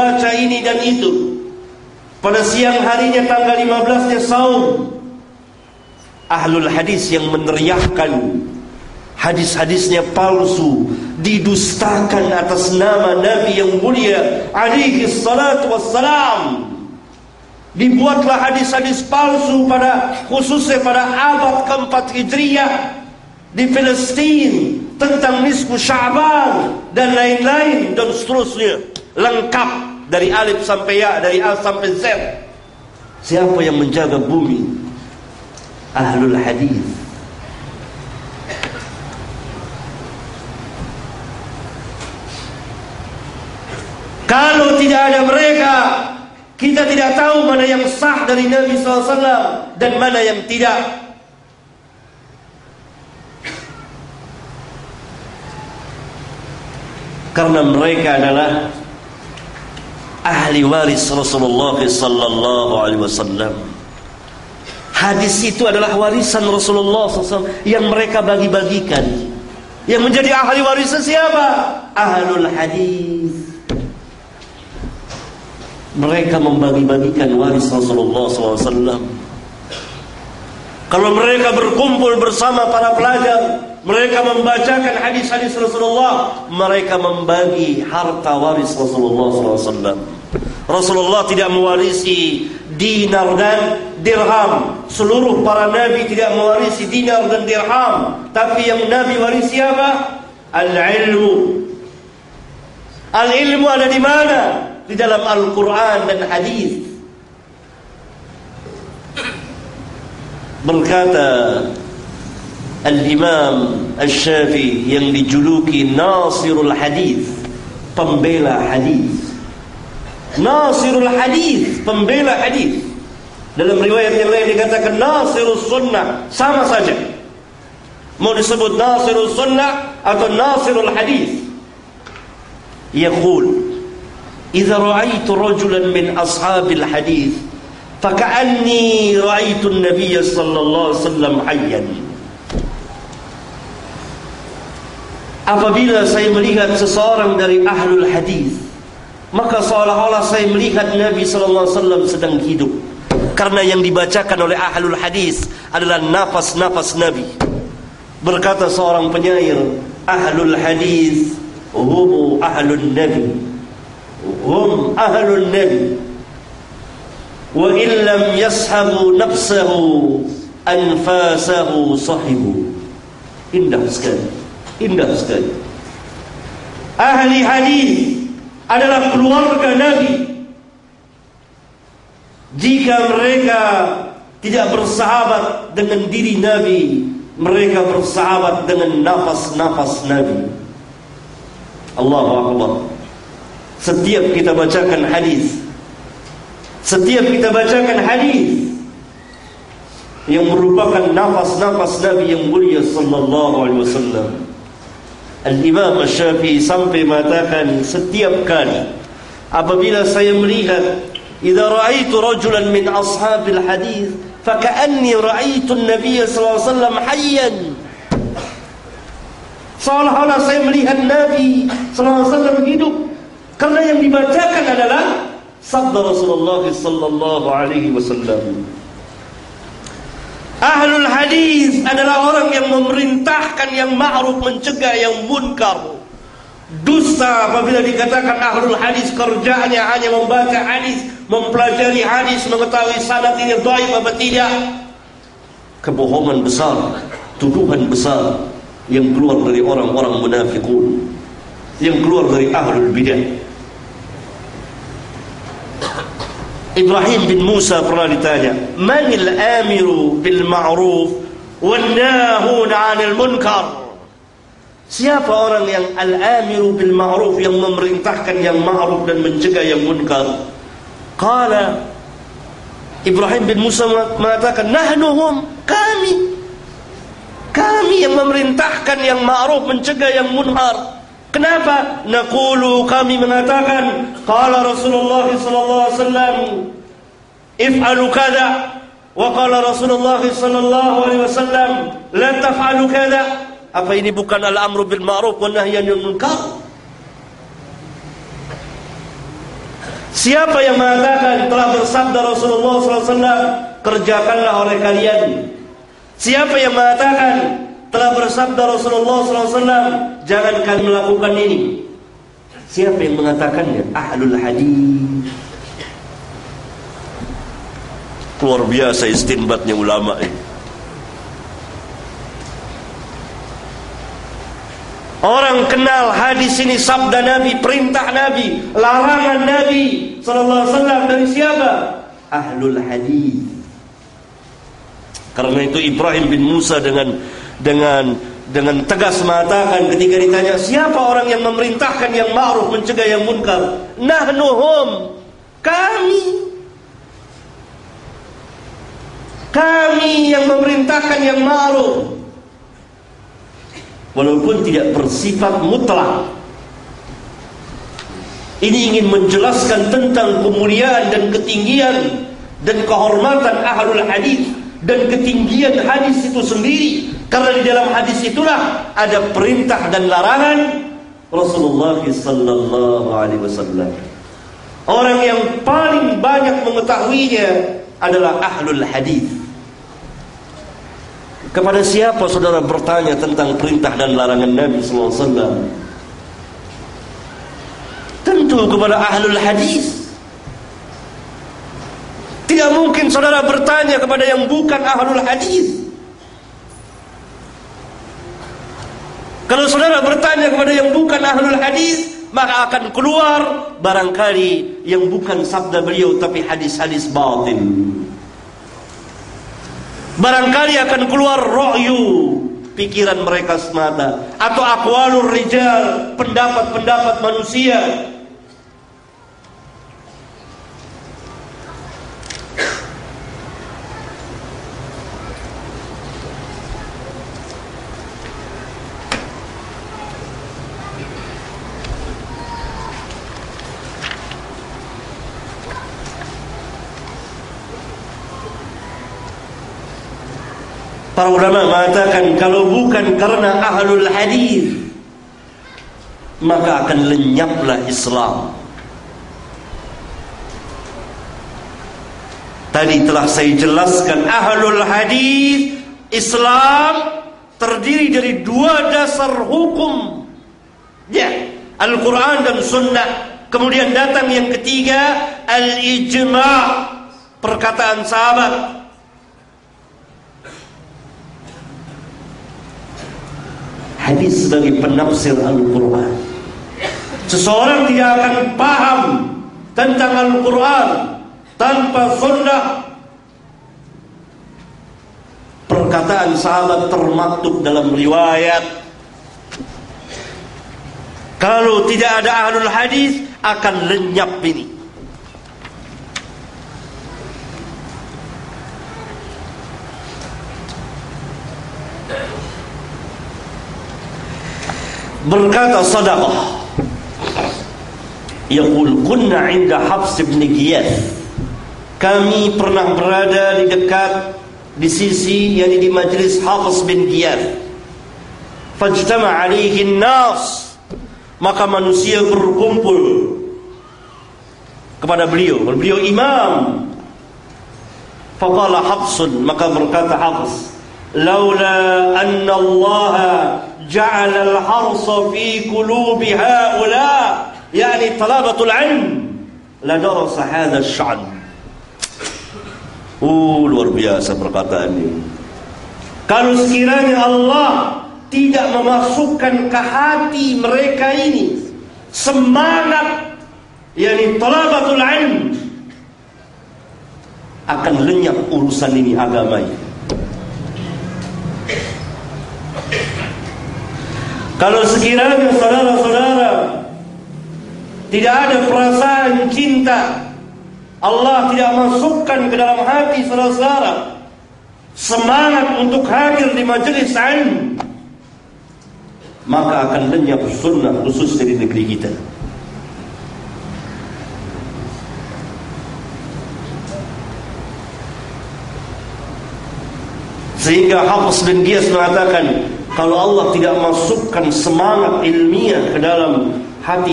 baca ini dan itu. Pada siang harinya tanggal 15-nya saum. Ahlul hadis yang meneriakkan hadis-hadisnya palsu didustakan atas nama Nabi yang mulia alaihi salatu wassalam dibuatlah hadis-hadis palsu pada khususnya pada abad keempat Hijriah di Palestina tentang nisfu Sya'ban dan lain-lain dan seterusnya lengkap dari alif sampai ya dari a sampai z. Siapa yang menjaga bumi? Ahlul hadis kalau tidak ada mereka kita tidak tahu mana yang sah dari Nabi SAW dan mana yang tidak. Karena mereka adalah ahli waris Rasulullah sallallahu alaihi wasallam. Hadis itu adalah warisan Rasulullah SAW yang mereka bagi-bagikan. Yang menjadi ahli warisan siapa? Ahlul hadis. Mereka membagi-bagikan waris Rasulullah SAW. Kalau mereka berkumpul bersama para pelajar, mereka membacakan hadis-hadis Rasulullah, mereka membagi harta waris Rasulullah SAW. Rasulullah tidak mewarisi dinar dan dirham. Seluruh para nabi tidak mewarisi dinar dan dirham, tapi yang nabi warisi apa? Al-ilmu. Al-ilmu ada di mana? Di dalam Al-Qur'an dan hadis. Berkata Al-Imam Al-Syafi yang dijuluki Nasirul Hadis, pembela hadis. Nasirul Hadis, pembela hadis. Dalam riwayat yang lain dikatakan Nasirul Sunnah, sama saja. Mau disebut Nasirul Sunnah atau Nasirul Hadis. Yaqul, "Idza ra'aitu rajulan min ashabil hadis, faka'anni ra'aitu an-nabiy sallallahu alaihi wasallam hayyan." Apabila saya melihat seseorang dari ahlul hadis, maka seolah-olah saya melihat Nabi sallallahu alaihi wasallam sedang hidup. Karena yang dibacakan oleh ahlul hadis adalah nafas-nafas Nabi. Berkata seorang penyair, ahlul hadis hum ahlun nabi. Hum ahlun nabi. Wa illam yashabu nafsahu anfasahu sahibu. Indah sekali. Indah sekali. Ahli hadis adalah keluarga Nabi. Jika mereka tidak bersahabat dengan diri Nabi, mereka bersahabat dengan nafas-nafas Nabi. Allahu Akbar. Setiap kita bacakan hadis, setiap kita bacakan hadis yang merupakan nafas-nafas Nabi yang mulia sallallahu alaihi wasallam. Al-Imam Syafi'i sampai mengatakan setiap kali apabila saya melihat idza ra'aitu rajulan min ashabil hadis faka'anni ra'aitu an-nabiy sallallahu alaihi wasallam hayyan seolah-olah saya melihat Nabi wasallam hidup karena yang dibacakan adalah sabda Rasulullah sallallahu alaihi wasallam Ahlul hadis adalah orang yang memerintahkan yang ma'ruf mencegah yang munkar. Dusta apabila dikatakan ahlul hadis kerjaannya hanya membaca hadis, mempelajari hadis, mengetahui sanad ini dhaif apa tidak. Kebohongan besar, tuduhan besar yang keluar dari orang-orang munafikun, yang keluar dari ahlul bidah. Musa pernah ditanya, "Manil amiru bil ma'ruf wan nahun 'anil munkar?" Siapa orang yang al-amiru bil ma'ruf yang memerintahkan yang ma'ruf dan mencegah yang munkar? Qala Ibrahim bin Musa mengatakan, "Nahnuhum kami." Kami yang memerintahkan yang ma'ruf mencegah yang munkar. Kenapa? Naqulu kami mengatakan qala Rasulullah sallallahu alaihi wasallam if'alu kadza wa qala Rasulullah sallallahu alaihi wasallam la taf'alu kadza. Apa ini bukan al-amru bil ma'ruf wa nahyi anil munkar? Siapa yang mengatakan telah bersabda Rasulullah SAW kerjakanlah oleh kalian Siapa yang mengatakan telah bersabda Rasulullah SAW jangan kalian melakukan ini Siapa yang mengatakannya? Ahlul hadis Luar biasa istinbatnya ulama ini Orang kenal hadis ini sabda Nabi, perintah Nabi, larangan Nabi sallallahu alaihi wasallam dari siapa? Ahlul hadis. Karena itu Ibrahim bin Musa dengan dengan dengan tegas mengatakan ketika ditanya siapa orang yang memerintahkan yang ma'ruf mencegah yang munkar? Nahnuhum. Kami. Kami yang memerintahkan yang ma'ruf walaupun tidak bersifat mutlak. Ini ingin menjelaskan tentang kemuliaan dan ketinggian dan kehormatan ahlul hadis dan ketinggian hadis itu sendiri karena di dalam hadis itulah ada perintah dan larangan Rasulullah sallallahu alaihi wasallam. Orang yang paling banyak mengetahuinya adalah ahlul hadis. Kepada siapa saudara bertanya tentang perintah dan larangan Nabi SAW? Tentu kepada ahlul hadis. Tidak mungkin saudara bertanya kepada yang bukan ahlul hadis. Kalau saudara bertanya kepada yang bukan ahlul hadis, maka akan keluar barangkali yang bukan sabda beliau tapi hadis-hadis batin. Barangkali akan keluar ro'yu pikiran mereka semata atau akwalur rijal pendapat-pendapat manusia Para ulama mengatakan kalau bukan karena ahlul hadis maka akan lenyaplah Islam. Tadi telah saya jelaskan ahlul hadis Islam terdiri dari dua dasar hukum. Ya, Al-Quran dan Sunnah. Kemudian datang yang ketiga al-ijma' perkataan sahabat hadis sebagai penafsir Al-Quran. Seseorang tidak akan paham tentang Al-Quran tanpa sunnah. Perkataan sahabat termaktub dalam riwayat. Kalau tidak ada ahlul hadis akan lenyap ini. Berkata sadaqah. Yaqul kunna inda Hafs bin Giyath kami pernah berada di dekat di sisi yakni di majlis Hafs bin Giyath fajtama alaihi nas maka manusia berkumpul kepada beliau. Beliau imam. Faqala Hafsun maka berkata Hafs laula anna Allah جعل الحرص في قلوب هؤلاء يعني طلبة العلم لدرس هذا الشعن Oh luar biasa perkataan ini Kalau sekiranya Allah tidak memasukkan ke hati mereka ini semangat yakni talabatul ilm akan lenyap urusan ini agama ini. Kalau sekiranya saudara-saudara tidak ada perasaan cinta, Allah tidak masukkan ke dalam hati saudara-saudara semangat untuk hadir di majelis ilmu, maka akan lenyap sunnah khusus dari negeri kita. Sehingga Hafiz bin Giyas mengatakan kalau Allah tidak masukkan semangat ilmiah ke dalam hati